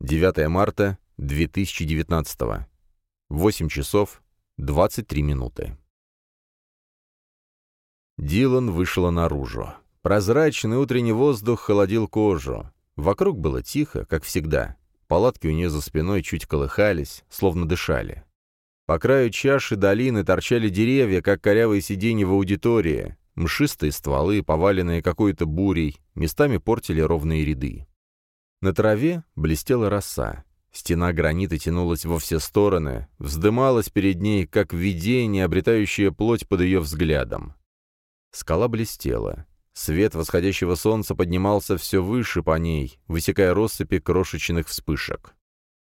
9 марта 2019. 8 часов 23 минуты. Дилан вышла наружу. Прозрачный утренний воздух холодил кожу. Вокруг было тихо, как всегда. Палатки у нее за спиной чуть колыхались, словно дышали. По краю чаши долины торчали деревья, как корявые сиденья в аудитории. Мшистые стволы, поваленные какой-то бурей, местами портили ровные ряды. На траве блестела роса. Стена гранита тянулась во все стороны, вздымалась перед ней, как видение, обретающее плоть под ее взглядом. Скала блестела. Свет восходящего солнца поднимался все выше по ней, высекая россыпи крошечных вспышек.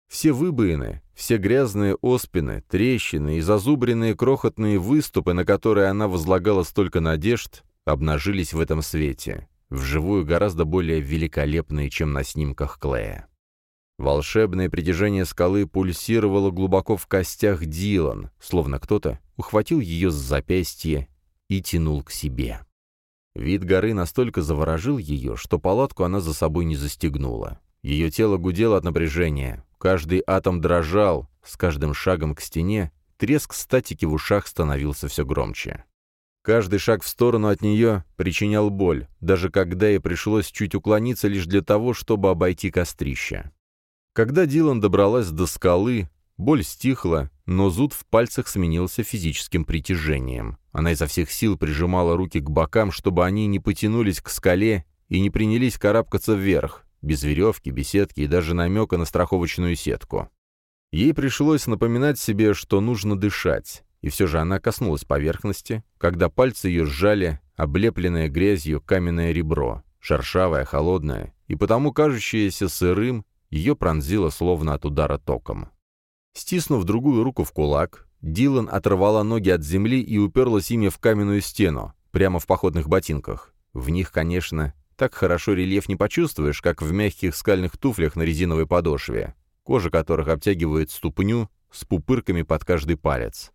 Все выбоины, все грязные оспины, трещины и зазубренные крохотные выступы, на которые она возлагала столько надежд, обнажились в этом свете, вживую гораздо более великолепные, чем на снимках Клея. Волшебное притяжение скалы пульсировало глубоко в костях Дилан, словно кто-то ухватил ее с запястья и тянул к себе. Вид горы настолько заворожил ее, что палатку она за собой не застегнула. Ее тело гудело от напряжения, каждый атом дрожал, с каждым шагом к стене треск статики в ушах становился все громче. Каждый шаг в сторону от нее причинял боль, даже когда ей пришлось чуть уклониться лишь для того, чтобы обойти кострище. Когда Дилан добралась до скалы, боль стихла, но зуд в пальцах сменился физическим притяжением. Она изо всех сил прижимала руки к бокам, чтобы они не потянулись к скале и не принялись карабкаться вверх, без веревки, беседки и даже намека на страховочную сетку. Ей пришлось напоминать себе, что нужно дышать, и все же она коснулась поверхности, когда пальцы ее сжали облепленное грязью каменное ребро, шершавое, холодное, и потому кажущееся сырым, ее пронзило словно от удара током. Стиснув другую руку в кулак, Дилан оторвала ноги от земли и уперлась ими в каменную стену, прямо в походных ботинках. В них, конечно, так хорошо рельеф не почувствуешь, как в мягких скальных туфлях на резиновой подошве, кожа которых обтягивает ступню с пупырками под каждый палец.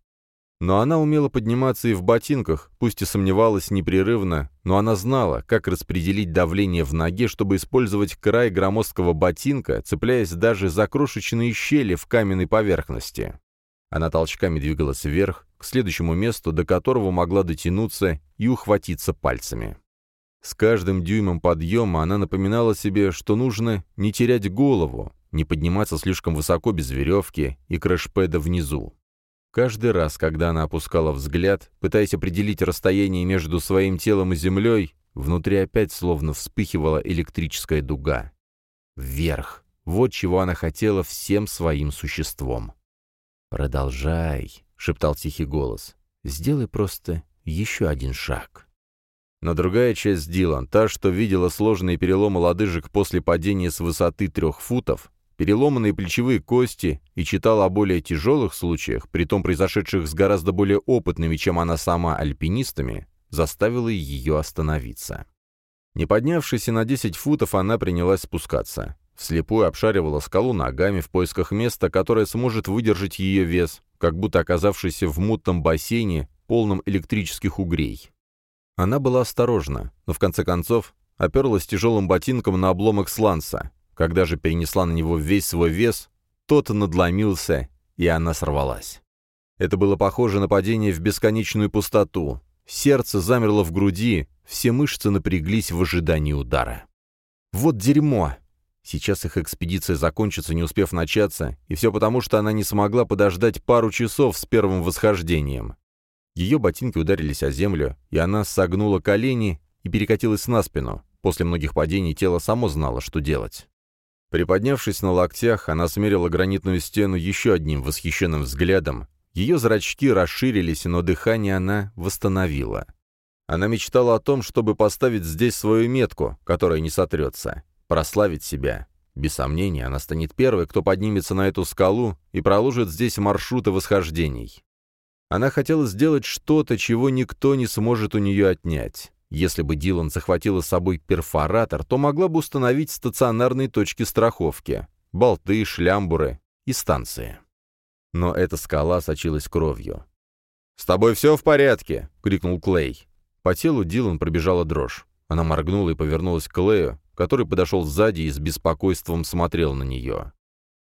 Но она умела подниматься и в ботинках, пусть и сомневалась непрерывно, но она знала, как распределить давление в ноге, чтобы использовать край громоздкого ботинка, цепляясь даже за крошечные щели в каменной поверхности. Она толчками двигалась вверх, к следующему месту, до которого могла дотянуться и ухватиться пальцами. С каждым дюймом подъема она напоминала себе, что нужно не терять голову, не подниматься слишком высоко без веревки и крэшпэда внизу. Каждый раз, когда она опускала взгляд, пытаясь определить расстояние между своим телом и землей, внутри опять словно вспыхивала электрическая дуга. Вверх. Вот чего она хотела всем своим существом. «Продолжай», — шептал тихий голос. «Сделай просто еще один шаг». Но другая часть Дилан, та, что видела сложные переломы лодыжек после падения с высоты трех футов, переломанные плечевые кости и читала о более тяжелых случаях, притом произошедших с гораздо более опытными, чем она сама, альпинистами, заставила ее остановиться. Не поднявшись и на 10 футов, она принялась спускаться. Вслепую обшаривала скалу ногами в поисках места, которое сможет выдержать ее вес, как будто оказавшийся в мутном бассейне, полном электрических угрей. Она была осторожна, но в конце концов оперлась тяжелым ботинком на обломок сланца, когда же перенесла на него весь свой вес, тот надломился, и она сорвалась. Это было похоже на падение в бесконечную пустоту. Сердце замерло в груди, все мышцы напряглись в ожидании удара. Вот дерьмо! Сейчас их экспедиция закончится, не успев начаться, и все потому, что она не смогла подождать пару часов с первым восхождением. Ее ботинки ударились о землю, и она согнула колени и перекатилась на спину. После многих падений тело само знало, что делать. Приподнявшись на локтях, она смерила гранитную стену еще одним восхищенным взглядом. Ее зрачки расширились, но дыхание она восстановила. Она мечтала о том, чтобы поставить здесь свою метку, которая не сотрется, прославить себя. Без сомнения, она станет первой, кто поднимется на эту скалу и проложит здесь маршруты восхождений. Она хотела сделать что-то, чего никто не сможет у нее отнять. Если бы Дилан захватила с собой перфоратор, то могла бы установить стационарные точки страховки, болты, шлямбуры и станции. Но эта скала сочилась кровью. «С тобой все в порядке?» — крикнул Клей. По телу Дилан пробежала дрожь. Она моргнула и повернулась к Клею, который подошел сзади и с беспокойством смотрел на нее.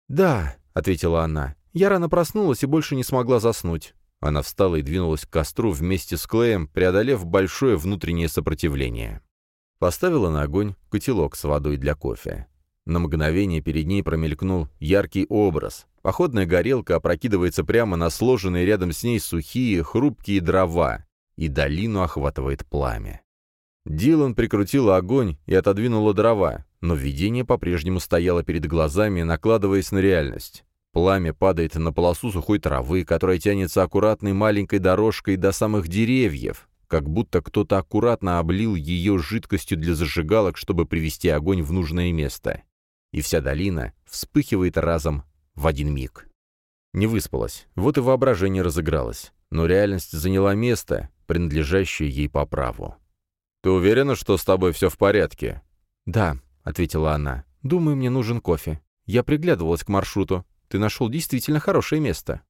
«Да», — ответила она. «Я рано проснулась и больше не смогла заснуть». Она встала и двинулась к костру вместе с Клеем, преодолев большое внутреннее сопротивление. Поставила на огонь котелок с водой для кофе. На мгновение перед ней промелькнул яркий образ. Походная горелка опрокидывается прямо на сложенные рядом с ней сухие, хрупкие дрова, и долину охватывает пламя. Дилан прикрутила огонь и отодвинула дрова, но видение по-прежнему стояло перед глазами, накладываясь на реальность. Пламя падает на полосу сухой травы, которая тянется аккуратной маленькой дорожкой до самых деревьев, как будто кто-то аккуратно облил ее жидкостью для зажигалок, чтобы привести огонь в нужное место. И вся долина вспыхивает разом в один миг. Не выспалась, вот и воображение разыгралось, но реальность заняла место, принадлежащее ей по праву. «Ты уверена, что с тобой все в порядке?» «Да», — ответила она. «Думаю, мне нужен кофе. Я приглядывалась к маршруту. Ты нашел действительно хорошее место».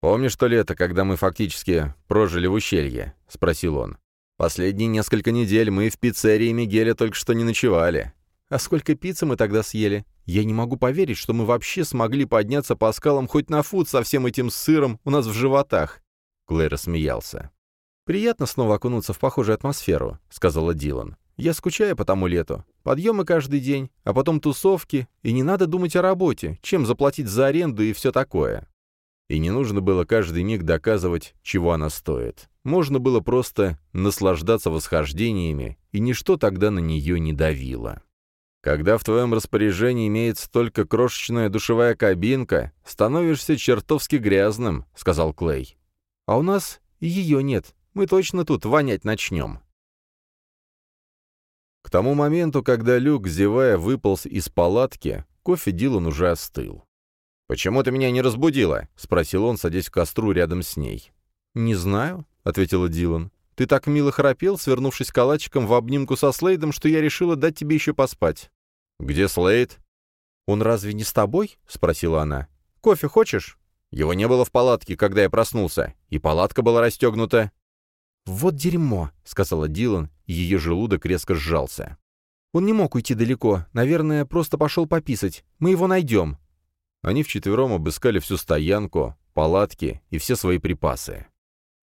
«Помнишь то лето, когда мы фактически прожили в ущелье?» — спросил он. «Последние несколько недель мы в пиццерии Мигеля только что не ночевали. А сколько пиццы мы тогда съели? Я не могу поверить, что мы вообще смогли подняться по скалам хоть на фут со всем этим сыром у нас в животах». Клэр смеялся. «Приятно снова окунуться в похожую атмосферу», — сказала Дилан. «Я скучаю по тому лету. Подъемы каждый день, а потом тусовки, и не надо думать о работе, чем заплатить за аренду и все такое». И не нужно было каждый миг доказывать, чего она стоит. Можно было просто наслаждаться восхождениями, и ничто тогда на нее не давило. Когда в твоем распоряжении имеется только крошечная душевая кабинка, становишься чертовски грязным», — сказал Клей. «А у нас ее нет. Мы точно тут вонять начнем». К тому моменту, когда Люк, зевая, выполз из палатки, кофе Дилан уже остыл. «Почему ты меня не разбудила?» — спросил он, садясь в костру рядом с ней. «Не знаю», — ответила Дилан. «Ты так мило храпел, свернувшись калачиком в обнимку со Слейдом, что я решила дать тебе еще поспать». «Где Слейд?» «Он разве не с тобой?» — спросила она. «Кофе хочешь?» «Его не было в палатке, когда я проснулся, и палатка была расстегнута». «Вот дерьмо», — сказала Дилан, ее желудок резко сжался. «Он не мог уйти далеко. Наверное, просто пошел пописать. Мы его найдем». Они вчетвером обыскали всю стоянку, палатки и все свои припасы.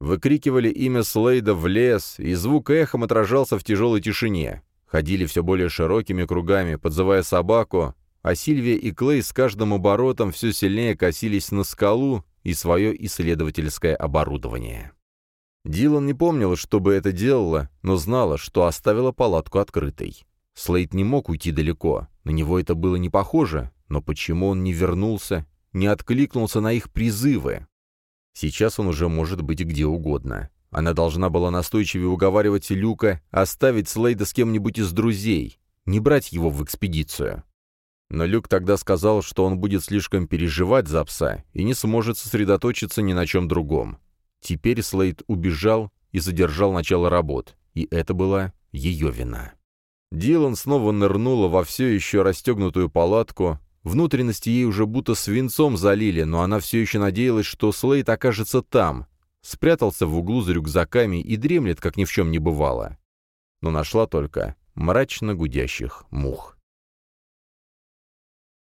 Выкрикивали имя Слейда в лес, и звук эхом отражался в тяжелой тишине. Ходили все более широкими кругами, подзывая собаку, а Сильвия и Клей с каждым оборотом все сильнее косились на скалу и свое исследовательское оборудование. Дилан не помнила, чтобы это делала, но знала, что оставила палатку открытой. Слейд не мог уйти далеко, на него это было не похоже, но почему он не вернулся, не откликнулся на их призывы? Сейчас он уже может быть где угодно. Она должна была настойчивее уговаривать Люка оставить Слейда с кем-нибудь из друзей, не брать его в экспедицию. Но Люк тогда сказал, что он будет слишком переживать за пса и не сможет сосредоточиться ни на чем другом. Теперь Слейд убежал и задержал начало работ, и это была ее вина. Дилан снова нырнула во все еще расстегнутую палатку, Внутренности ей уже будто свинцом залили, но она все еще надеялась, что Слейд окажется там. Спрятался в углу за рюкзаками и дремлет, как ни в чем не бывало. Но нашла только мрачно гудящих мух.